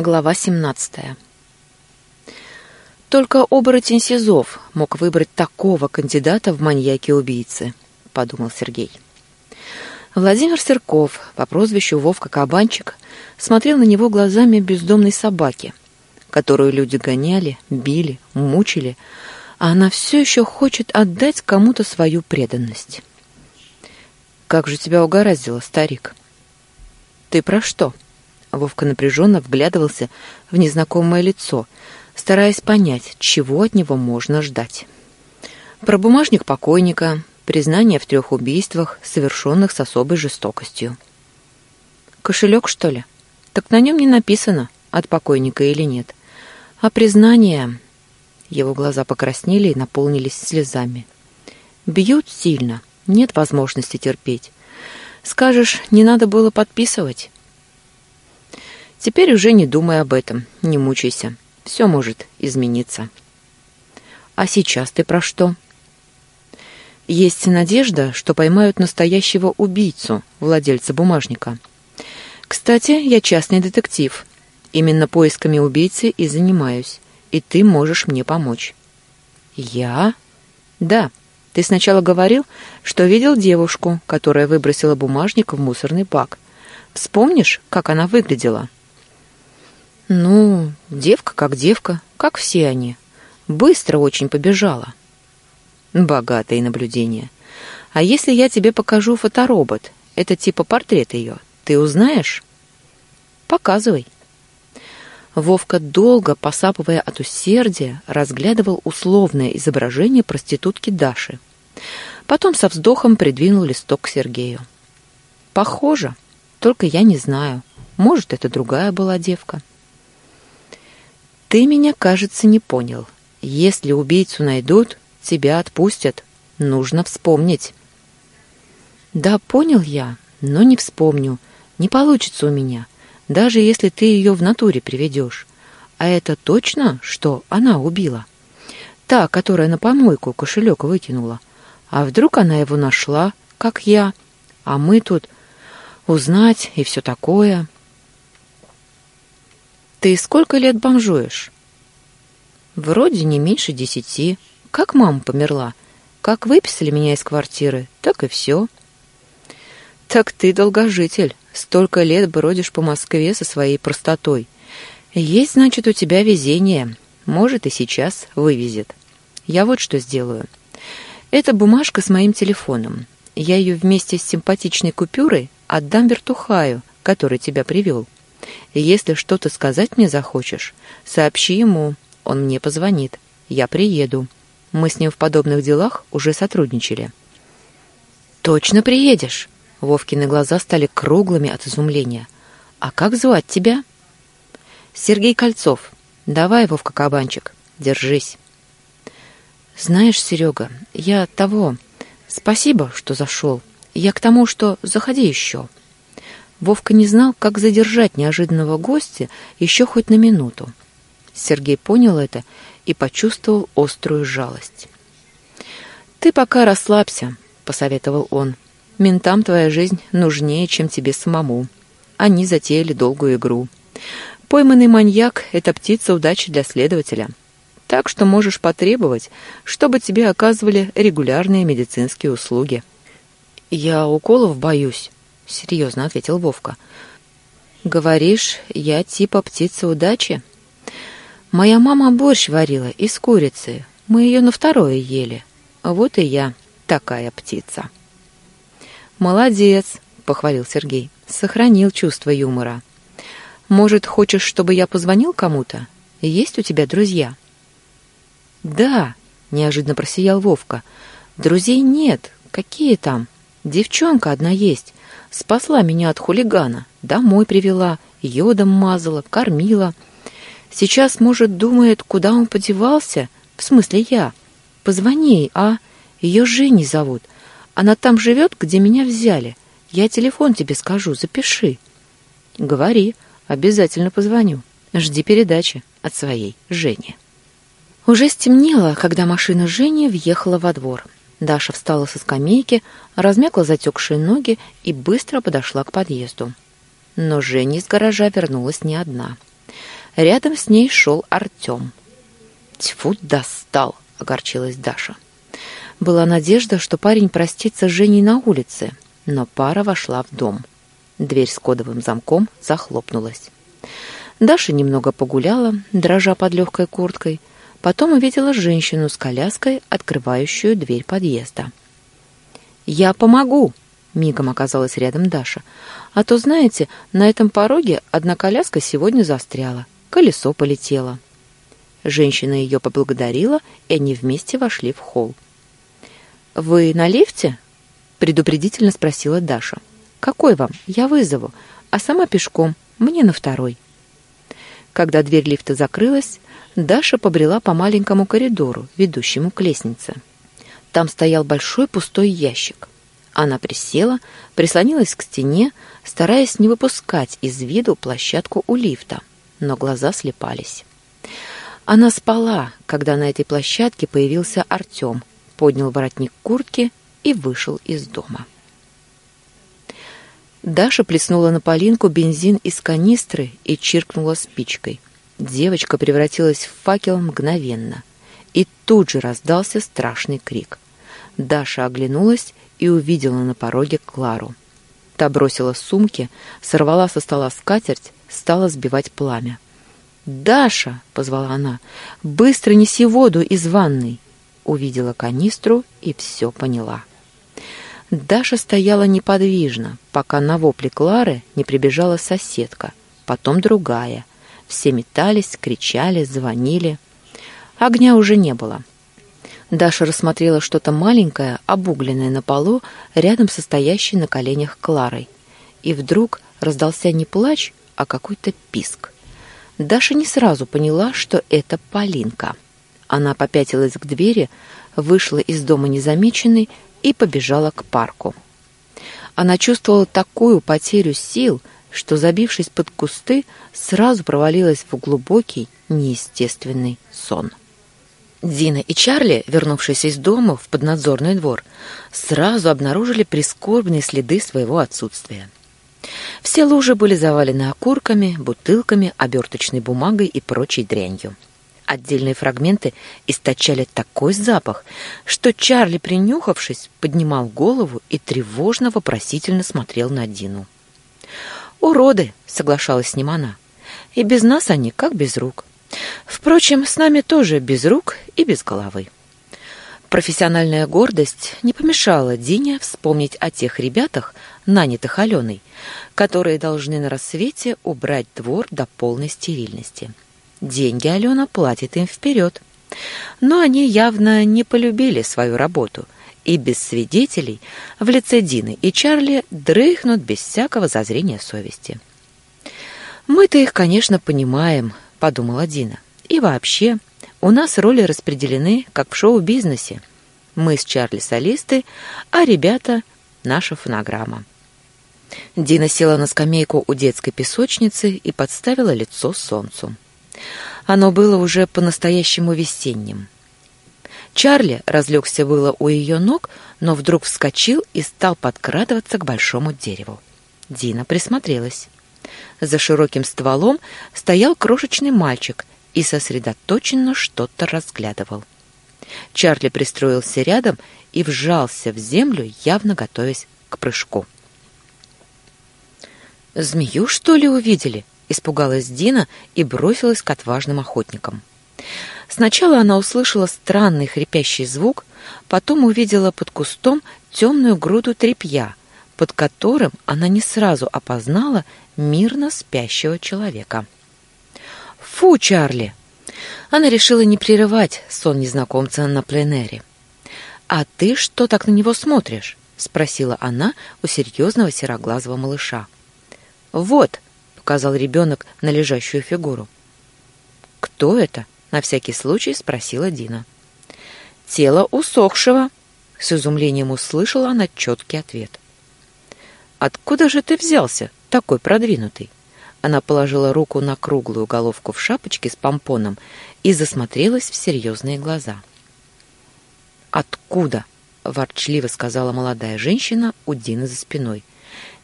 Глава 17. Только оборотень Сизов мог выбрать такого кандидата в маньяки-убийцы, подумал Сергей. Владимир Сырков по прозвищу Вовка Кабанчик смотрел на него глазами бездомной собаки, которую люди гоняли, били, мучили, а она все еще хочет отдать кому-то свою преданность. «Как же тебя угораздило, старик?» «Ты про что?» Вовка напряженно вглядывался в незнакомое лицо, стараясь понять, чего от него можно ждать. Про бумажник покойника, признание в трех убийствах, совершенных с особой жестокостью. Кошелек, что ли? Так на нем не написано, от покойника или нет. А признание... Его глаза покраснели и наполнились слезами. Бьют сильно, нет возможности терпеть. Скажешь, не надо было подписывать. Теперь уже не думай об этом, не мучайся. Все может измениться. А сейчас ты про что? Есть надежда, что поймают настоящего убийцу, владельца бумажника. Кстати, я частный детектив. Именно поисками убийцы и занимаюсь, и ты можешь мне помочь. Я? Да. Ты сначала говорил, что видел девушку, которая выбросила бумажник в мусорный бак. Вспомнишь, как она выглядела? — ну, девка как девка, как все они. Быстро очень побежала. Богатые наблюдения. А если я тебе покажу фоторобот, это типа портрет ее, ты узнаешь? Показывай. Вовка, долго посапывая от усердия, разглядывал условное изображение проститутки Даши. Потом со вздохом придвинул листок к Сергею. Похоже, только я не знаю. Может, это другая была девка. Ты меня, кажется, не понял. Если убийцу найдут, тебя отпустят. Нужно вспомнить. Да, понял я, но не вспомню. Не получится у меня, даже если ты ее в натуре приведешь. А это точно, что она убила? Та, которая на помойку кошелек выкинула. А вдруг она его нашла, как я? А мы тут узнать и все такое. Ты сколько лет бомжуешь? Вроде не меньше десяти. Как мама померла. Как выписали меня из квартиры, так и все. Так ты долгожитель. Столько лет бродишь по Москве со своей простотой. Есть, значит, у тебя везение. Может, и сейчас вывезет. Я вот что сделаю. Это бумажка с моим телефоном. Я ее вместе с симпатичной купюрой отдам вертухаю, который тебя привел. Если что-то сказать мне захочешь, сообщи ему. Он мне позвонит. Я приеду. Мы с ним в подобных делах уже сотрудничали. Точно приедешь? Вовкины глаза стали круглыми от изумления. А как звать тебя? Сергей Кольцов. Давай, Вовка Кабанчик, держись. Знаешь, Серега, я того... Спасибо, что зашел. Я к тому, что заходи еще. Вовка не знал, как задержать неожиданного гостя еще хоть на минуту. Сергей понял это и почувствовал острую жалость. «Ты пока расслабься», — посоветовал он. «Ментам твоя жизнь нужнее, чем тебе самому. Они затеяли долгую игру. Пойманный маньяк — это птица удачи для следователя. Так что можешь потребовать, чтобы тебе оказывали регулярные медицинские услуги». «Я уколов боюсь», — серьезно ответил Вовка. «Говоришь, я типа птица удачи?» «Моя мама борщ варила из курицы. Мы ее на второе ели. Вот и я такая птица». «Молодец», — похвалил Сергей. «Сохранил чувство юмора. Может, хочешь, чтобы я позвонил кому-то? Есть у тебя друзья?» «Да», — неожиданно просиял Вовка. «Друзей нет. Какие там? Девчонка одна есть. Спасла меня от хулигана, домой привела, йодом мазала, кормила. Сейчас, может, думает, куда он подевался, в смысле я. Позвони ей, а? Ее Женей зовут. Она там живет, где меня взяли. Я телефон тебе скажу, запиши. Говори, обязательно позвоню. Жди передачи от своей Жени. Уже стемнело, когда машина Жени въехала во двор. Даша встала со скамейки, размякла затекшие ноги и быстро подошла к подъезду. Но Женя из гаража вернулась не одна. Рядом с ней шел Артем. «Тьфу, достал!» — огорчилась Даша. Была надежда, что парень простится с Женей на улице, но пара вошла в дом. Дверь с кодовым замком захлопнулась. Даша немного погуляла, дрожа под легкой курткой, потом увидела женщину с коляской, открывающую дверь подъезда. «Я помогу!» — мигом оказалась рядом Даша. «А то, знаете, на этом пороге одна коляска сегодня застряла, колесо полетело». Женщина ее поблагодарила, и они вместе вошли в холл. «Вы на лифте?» — предупредительно спросила Даша. «Какой вам? Я вызову, а сама пешком, мне на второй». Когда дверь лифта закрылась, Даша побрела по маленькому коридору, ведущему к лестнице. Там стоял большой пустой ящик. Она присела, прислонилась к стене, стараясь не выпускать из виду площадку у лифта, но глаза слепались. Она спала, когда на этой площадке появился Артем, поднял воротник куртки и вышел из дома. Даша плеснула на полинку бензин из канистры и чиркнула спичкой. Девочка превратилась в факел мгновенно. И тут же раздался страшный крик. Даша оглянулась и увидела на пороге Клару. Та бросила сумки, сорвала со стола скатерть, стала сбивать пламя. «Даша!» — позвала она. «Быстро неси воду из ванной!» Увидела канистру и все поняла. Даша стояла неподвижно, пока на вопли Клары не прибежала соседка, потом другая. Все метались, кричали, звонили. Огня уже не было. Даша рассмотрела что-то маленькое, обугленное на полу, рядом со стоящей на коленях Кларой. И вдруг раздался не плач, а какой-то писк. Даша не сразу поняла, что это Полинка. Она попятилась к двери, вышла из дома незамеченной и побежала к парку. Она чувствовала такую потерю сил, что, забившись под кусты, сразу провалилась в глубокий, неестественный сон. Дина и Чарли, вернувшись из дома в поднадзорный двор, сразу обнаружили прискорбные следы своего отсутствия. Все лужи были завалены окурками, бутылками, оберточной бумагой и прочей дрянью. Отдельные фрагменты источали такой запах, что Чарли, принюхавшись, поднимал голову и тревожно-вопросительно смотрел на Дину. «Уроды!» — соглашалась с ним она. «И без нас они как без рук. Впрочем, с нами тоже без рук и без головы». Профессиональная гордость не помешала Дине вспомнить о тех ребятах, нанятых Аленой, которые должны на рассвете убрать двор до полной стерильности. Деньги Алена платит им вперед. Но они явно не полюбили свою работу и без свидетелей в лице Дины и Чарли дрыхнут без всякого зазрения совести. «Мы-то их, конечно, понимаем», — подумала Дина. «И вообще, у нас роли распределены, как в шоу-бизнесе. Мы с Чарли солисты, а ребята — наша фонограмма». Дина села на скамейку у детской песочницы и подставила лицо солнцу. Оно было уже по-настоящему весенним. Чарли разлегся было у ее ног, но вдруг вскочил и стал подкрадываться к большому дереву. Дина присмотрелась. За широким стволом стоял крошечный мальчик и сосредоточенно что-то разглядывал. Чарли пристроился рядом и вжался в землю, явно готовясь к прыжку. «Змею, что ли, увидели?» — испугалась Дина и бросилась к отважным охотникам. Сначала она услышала странный хрипящий звук, потом увидела под кустом темную груду тряпья, под которым она не сразу опознала мирно спящего человека. «Фу, Чарли!» Она решила не прерывать сон незнакомца на пленэре. «А ты что так на него смотришь?» — спросила она у серьезного сероглазого малыша. «Вот», — показал ребенок на лежащую фигуру. «Кто это?» — на всякий случай спросила Дина. «Тело усохшего», — с изумлением услышала она четкий ответ. «Откуда же ты взялся, такой продвинутый?» Она положила руку на круглую головку в шапочке с помпоном и засмотрелась в серьезные глаза. «Откуда?» — ворчливо сказала молодая женщина у Дины за спиной.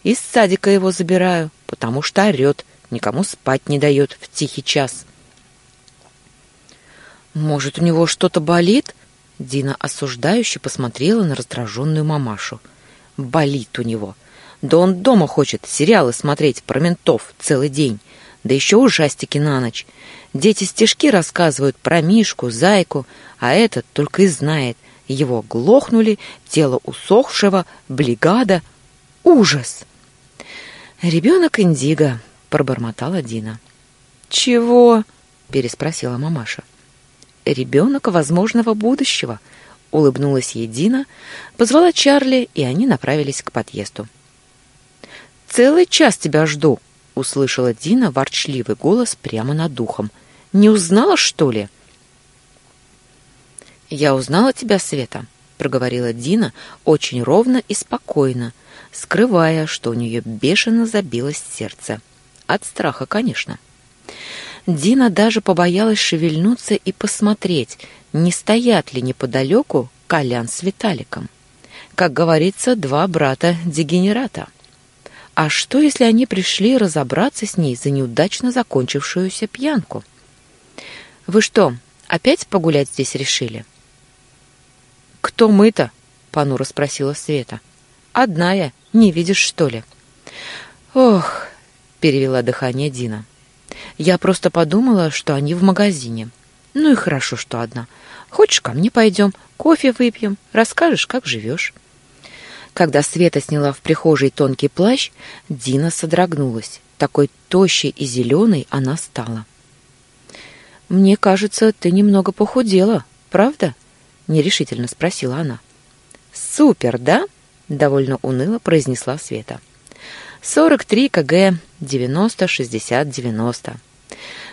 Из садика его забираю, потому что орет, никому спать не дает в тихий час. Может, у него что-то болит? Дина осуждающе посмотрела на раздраженную мамашу. Болит у него. Да он дома хочет сериалы смотреть про ментов целый день. Да еще ужастики на ночь. Дети стишки рассказывают про Мишку, Зайку, а этот только и знает. Его глохнули, тело усохшего, блигада. Ужас! «Ребенок Индиго», — пробормотала Дина. «Чего?» — переспросила мамаша. «Ребенок возможного будущего», — улыбнулась ей Дина, позвала Чарли, и они направились к подъезду. «Целый час тебя жду», — услышала Дина ворчливый голос прямо над духом. «Не узнала, что ли?» «Я узнала тебя, Света», — проговорила Дина очень ровно и спокойно, — скрывая, что у нее бешено забилось сердце. От страха, конечно. Дина даже побоялась шевельнуться и посмотреть, не стоят ли неподалеку Колян с Виталиком. Как говорится, два брата-дегенерата. А что, если они пришли разобраться с ней за неудачно закончившуюся пьянку? «Вы что, опять погулять здесь решили?» «Кто мы-то?» — понуро спросила Света. «Одна я, не видишь, что ли? Ох, перевела дыхание Дина. Я просто подумала, что они в магазине. Ну и хорошо, что одна. Хочешь, ко мне пойдем, кофе выпьем, расскажешь, как живешь. Когда Света сняла в прихожей тонкий плащ, Дина содрогнулась. Такой тощей и зеленой она стала. «Мне кажется, ты немного похудела, правда?» — нерешительно спросила она. «Супер, да?» довольно уныло произнесла Света. «Сорок три кг, девяносто, шестьдесят, девяносто.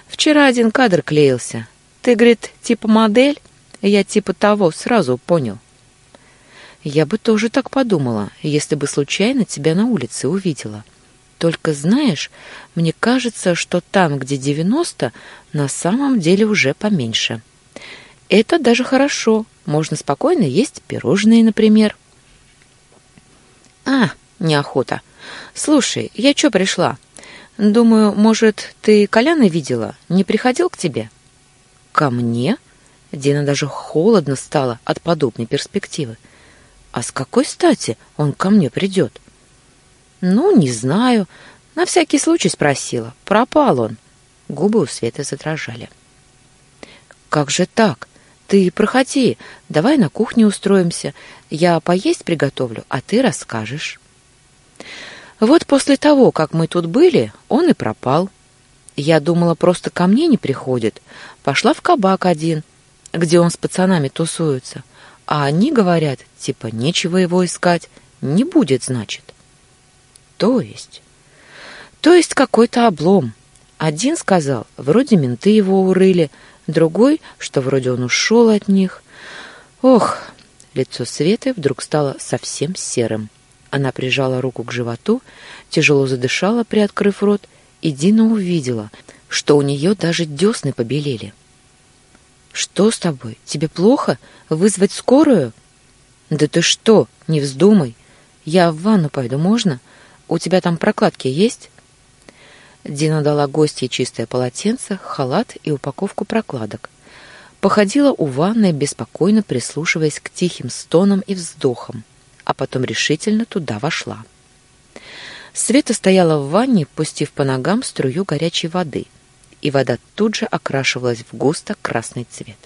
Вчера один кадр клеился. Ты, говорит, типа модель? Я типа того, сразу понял». «Я бы тоже так подумала, если бы случайно тебя на улице увидела. Только знаешь, мне кажется, что там, где девяносто, на самом деле уже поменьше. Это даже хорошо, можно спокойно есть пирожные, например». А, неохота. Слушай, я чё пришла? Думаю, может, ты Коляна видела? Не приходил к тебе? Ко мне? Дина даже холодно стало от подобной перспективы. А с какой стати он ко мне придет? Ну, не знаю. На всякий случай спросила. Пропал он. Губы у Светы задрожали. Как же так? Ты проходи, давай на кухне устроимся. Я поесть приготовлю, а ты расскажешь. Вот после того, как мы тут были, он и пропал. Я думала, просто ко мне не приходит. Пошла в кабак один, где он с пацанами тусуется. А они говорят, типа, нечего его искать, не будет, значит. То есть? То есть какой-то облом. Один сказал, вроде менты его урыли, другой, что вроде он ушел от них. Ох, лицо Светы вдруг стало совсем серым. Она прижала руку к животу, тяжело задышала, приоткрыв рот, и Дина увидела, что у нее даже десны побелели. «Что с тобой? Тебе плохо? Вызвать скорую?» «Да ты что? Не вздумай. Я в ванну пойду, можно? У тебя там прокладки есть?» Дина дала гостье чистое полотенце, халат и упаковку прокладок. Походила у ванной, беспокойно прислушиваясь к тихим стонам и вздохам, а потом решительно туда вошла. Света стояла в ванне, пустив по ногам струю горячей воды, и вода тут же окрашивалась в густо-красный цвет.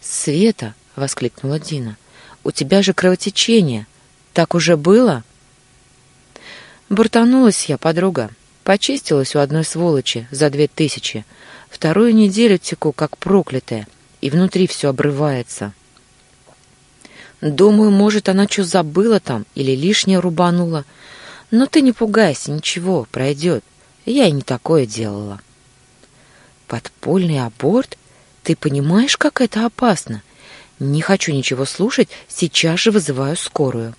«Света!» — воскликнула Дина. «У тебя же кровотечение! Так уже было?» Буртанулась я, подруга. Почистилась у одной сволочи за две тысячи. Вторую неделю теку, как проклятая, и внутри все обрывается. Думаю, может, она что забыла там или лишнее рубанула. Но ты не пугайся, ничего, пройдет. Я и не такое делала. Подпольный аборт? Ты понимаешь, как это опасно? Не хочу ничего слушать, сейчас же вызываю скорую.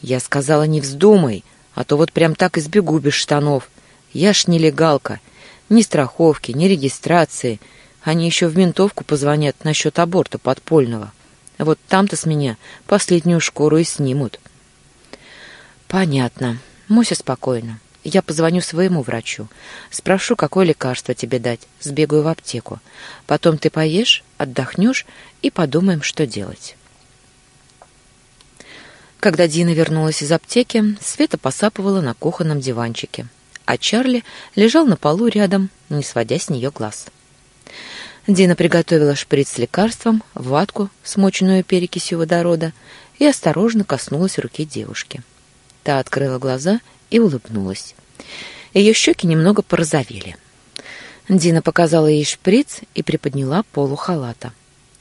Я сказала, не вздумай, а то вот прям так и сбегу без штанов. Я ж нелегалка. Ни страховки, ни регистрации. Они еще в ментовку позвонят насчет аборта подпольного. Вот там-то с меня последнюю шкуру и снимут. Понятно. Муся спокойно. Я позвоню своему врачу. Спрошу, какое лекарство тебе дать. Сбегаю в аптеку. Потом ты поешь, отдохнешь и подумаем, что делать. Когда Дина вернулась из аптеки, Света посапывала на кухонном диванчике, а Чарли лежал на полу рядом, не сводя с нее глаз. Дина приготовила шприц с лекарством, ватку, смоченную перекисью водорода, и осторожно коснулась руки девушки. Та открыла глаза и улыбнулась. Ее щеки немного порозовели. Дина показала ей шприц и приподняла полу халата.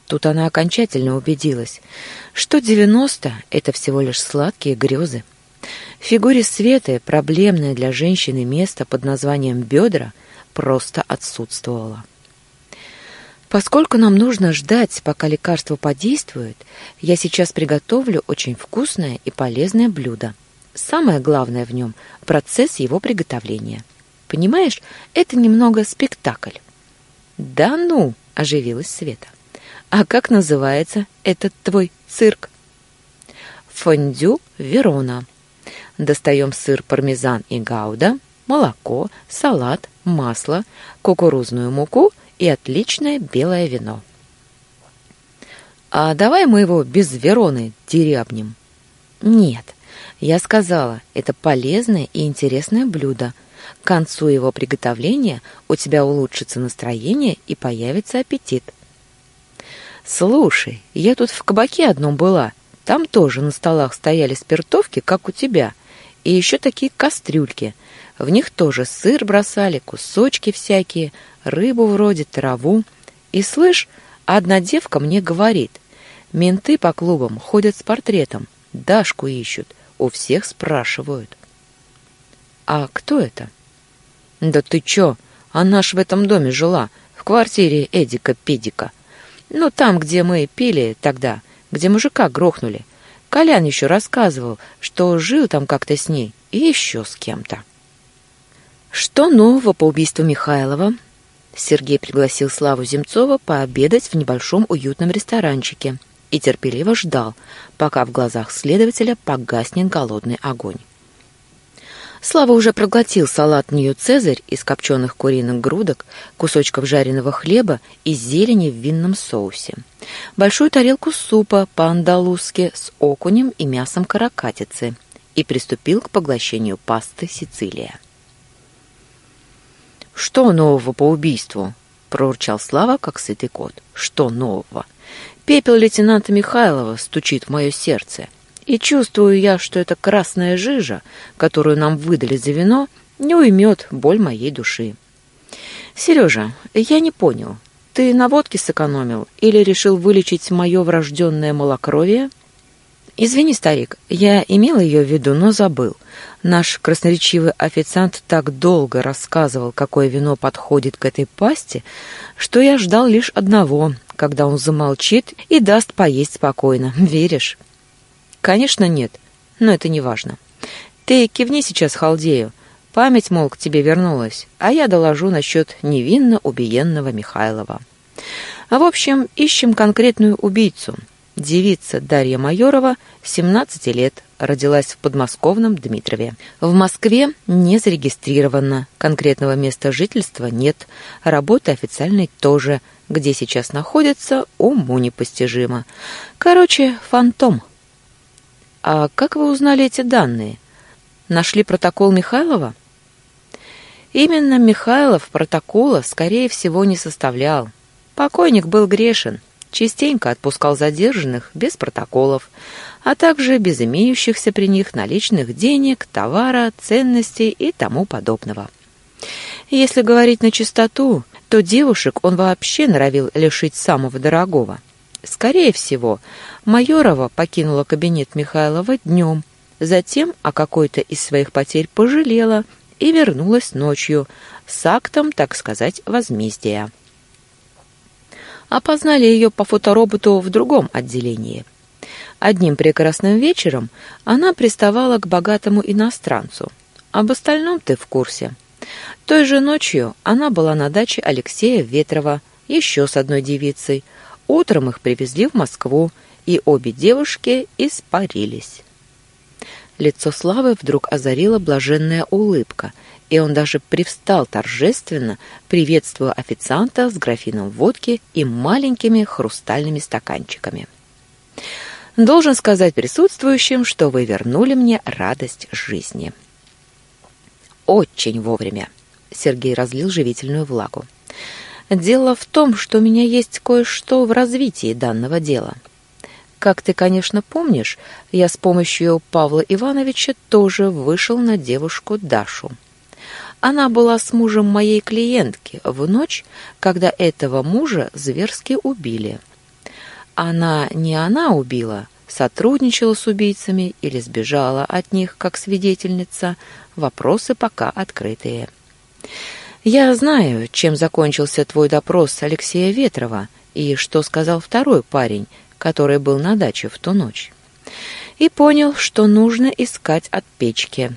Тут она окончательно убедилась, что девяносто — это всего лишь сладкие грезы. В фигуре Светы проблемное для женщины место под названием «бедра» просто отсутствовало. Поскольку нам нужно ждать, пока лекарство подействует, я сейчас приготовлю очень вкусное и полезное блюдо. Самое главное в нем — процесс его приготовления. Понимаешь, это немного спектакль. «Да ну!» — оживилась Света. «А как называется этот твой цирк?» «Фондю Верона». Достаем сыр пармезан и гауда, молоко, салат, масло, кукурузную муку и отличное белое вино. «А давай мы его без Вероны дерябнем?» «Нет, я сказала, это полезное и интересное блюдо. К концу его приготовления у тебя улучшится настроение и появится аппетит. Слушай, я тут в кабаке одном была. Там тоже на столах стояли спиртовки, как у тебя, и еще такие кастрюльки. В них тоже сыр бросали, кусочки всякие, рыбу вроде, траву. И слышь, одна девка мне говорит, менты по клубам ходят с портретом, Дашку ищут — у всех спрашивают. А кто это? Да ты чё? Она ж в этом доме жила, в квартире Эдика-Педика. Ну, там, где мы пили тогда, где мужика грохнули. Колян еще рассказывал, что жил там как-то с ней и еще с кем-то. Что нового по убийству Михайлова? Сергей пригласил Славу Земцова пообедать в небольшом уютном ресторанчике – и терпеливо ждал, пока в глазах следователя погаснет голодный огонь. Слава уже проглотил салат «Нью-Цезарь» из копченых куриных грудок, кусочков жареного хлеба и зелени в винном соусе, большую тарелку супа по-андалузски с окунем и мясом каракатицы и приступил к поглощению пасты «Сицилия». «Что нового по убийству?» — проурчал Слава, как сытый кот. «Что нового? Пепел лейтенанта Михайлова стучит в мое сердце, и чувствую я, что эта красная жижа, которую нам выдали за вино, не уймет боль моей души. Сережа, я не понял, ты на водке сэкономил или решил вылечить мое врожденное малокровие? Извини, старик, я имел ее в виду, но забыл. Наш красноречивый официант так долго рассказывал, какое вино подходит к этой пасте, что я ждал лишь одного когда он замолчит и даст поесть спокойно. Веришь? Конечно, нет, но это не важно. Ты кивни сейчас халдею. Память, мол, к тебе вернулась, а я доложу насчет невинно убиенного Михайлова. А в общем, ищем конкретную убийцу. Девица Дарья Майорова, 17 лет, родилась в подмосковном Дмитрове. В Москве не зарегистрировано, конкретного места жительства нет, работы официальной тоже, где сейчас находится, уму непостижимо. Короче, фантом. А как вы узнали эти данные? Нашли протокол Михайлова? Именно Михайлов протокола, скорее всего, не составлял. Покойник был грешен, частенько отпускал задержанных без протоколов, а также без имеющихся при них наличных денег, товара, ценностей и тому подобного. Если говорить на чистоту, то девушек он вообще норовил лишить самого дорогого. Скорее всего, Майорова покинула кабинет Михайлова днем, затем о какой-то из своих потерь пожалела и вернулась ночью с актом, так сказать, возмездия. Опознали ее по фотороботу в другом отделении. Одним прекрасным вечером она приставала к богатому иностранцу. Об остальном ты в курсе. Той же ночью она была на даче Алексея Ветрова еще с одной девицей. Утром их привезли в Москву, и обе девушки испарились. Лицо Славы вдруг озарила блаженная улыбка, и он даже привстал торжественно, приветствуя официанта с графином водки и маленькими хрустальными стаканчиками. «Должен сказать присутствующим, что вы вернули мне радость жизни». «Очень вовремя», — Сергей разлил живительную влагу. «Дело в том, что у меня есть кое-что в развитии данного дела». Как ты, конечно, помнишь, я с помощью Павла Ивановича тоже вышел на девушку Дашу. Она была с мужем моей клиентки в ночь, когда этого мужа зверски убили. Она не она убила, сотрудничала с убийцами или сбежала от них как свидетельница, вопросы пока открытые. Я знаю, чем закончился твой допрос Алексея Ветрова и что сказал второй парень, который был на даче в ту ночь, и понял, что нужно искать от печки,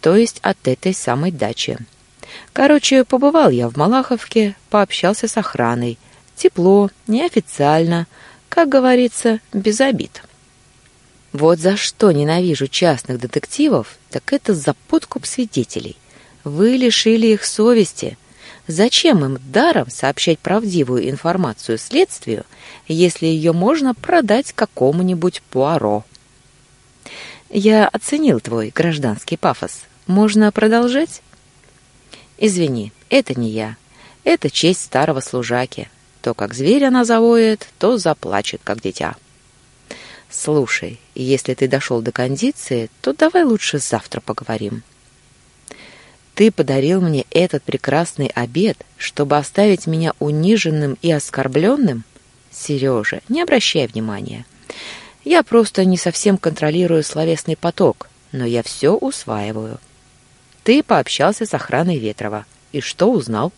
то есть от этой самой дачи. Короче, побывал я в Малаховке, пообщался с охраной. Тепло, неофициально, как говорится, без обид. Вот за что ненавижу частных детективов, так это за подкуп свидетелей. Вы лишили их совести – Зачем им даром сообщать правдивую информацию следствию, если ее можно продать какому-нибудь Пуаро? Я оценил твой гражданский пафос. Можно продолжать? Извини, это не я. Это честь старого служаки. То, как зверь она завоет, то заплачет, как дитя. Слушай, если ты дошел до кондиции, то давай лучше завтра поговорим. Ты подарил мне этот прекрасный обед, чтобы оставить меня униженным и оскорбленным? Сережа, не обращай внимания. Я просто не совсем контролирую словесный поток, но я все усваиваю. Ты пообщался с охраной Ветрова. И что узнал?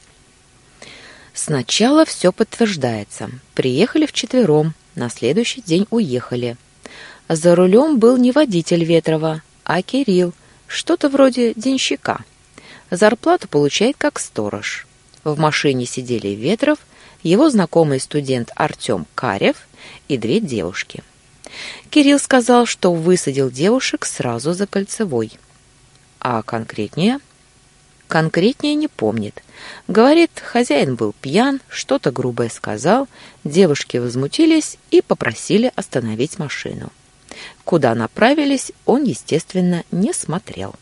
Сначала все подтверждается. Приехали вчетвером, на следующий день уехали. За рулем был не водитель Ветрова, а Кирилл, что-то вроде денщика. Зарплату получает как сторож. В машине сидели Ветров, его знакомый студент Артем Карев и две девушки. Кирилл сказал, что высадил девушек сразу за кольцевой. А конкретнее? Конкретнее не помнит. Говорит, хозяин был пьян, что-то грубое сказал, девушки возмутились и попросили остановить машину. Куда направились, он, естественно, не смотрел.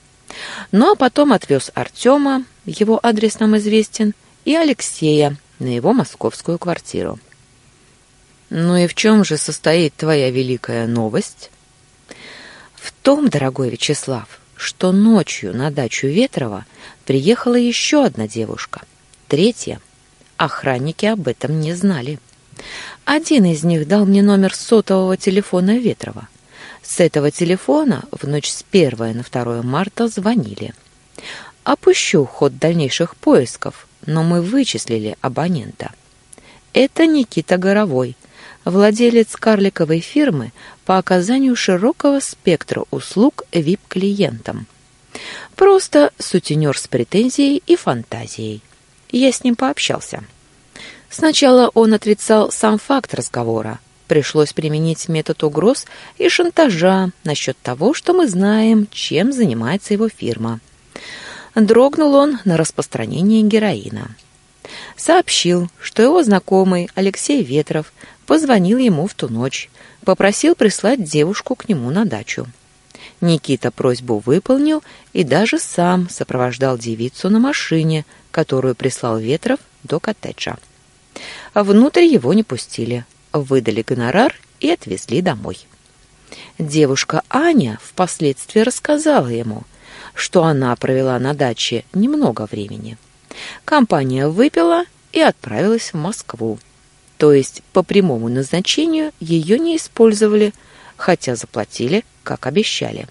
Ну а потом отвез Артема, его адрес нам известен, и Алексея на его московскую квартиру. «Ну и в чем же состоит твоя великая новость?» «В том, дорогой Вячеслав, что ночью на дачу Ветрова приехала еще одна девушка, третья. Охранники об этом не знали. Один из них дал мне номер сотового телефона Ветрова. С этого телефона в ночь с 1 на 2 марта звонили. Опущу ход дальнейших поисков, но мы вычислили абонента. Это Никита Горовой, владелец карликовой фирмы по оказанию широкого спектра услуг VIP-клиентам. Просто сутенер с претензией и фантазией. Я с ним пообщался. Сначала он отрицал сам факт разговора, Пришлось применить метод угроз и шантажа насчет того, что мы знаем, чем занимается его фирма. Дрогнул он на распространение героина. Сообщил, что его знакомый Алексей Ветров позвонил ему в ту ночь, попросил прислать девушку к нему на дачу. Никита просьбу выполнил и даже сам сопровождал девицу на машине, которую прислал Ветров до коттеджа. Внутрь его не пустили, выдали гонорар и отвезли домой. Девушка Аня впоследствии рассказала ему, что она провела на даче немного времени. Компания выпила и отправилась в Москву. То есть по прямому назначению ее не использовали, хотя заплатили, как обещали.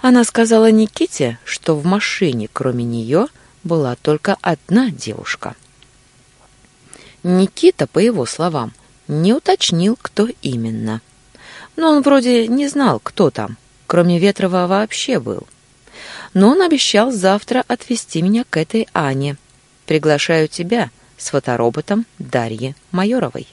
Она сказала Никите, что в машине, кроме нее, была только одна девушка. Никита, по его словам, не уточнил, кто именно. Но он вроде не знал, кто там, кроме Ветрова вообще был. Но он обещал завтра отвезти меня к этой Ане. Приглашаю тебя с фотороботом Дарьи Майоровой.